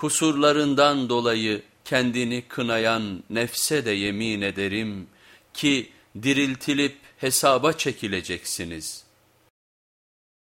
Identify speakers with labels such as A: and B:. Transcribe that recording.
A: kusurlarından dolayı kendini kınayan nefse de yemin ederim ki diriltilip hesaba çekileceksiniz.''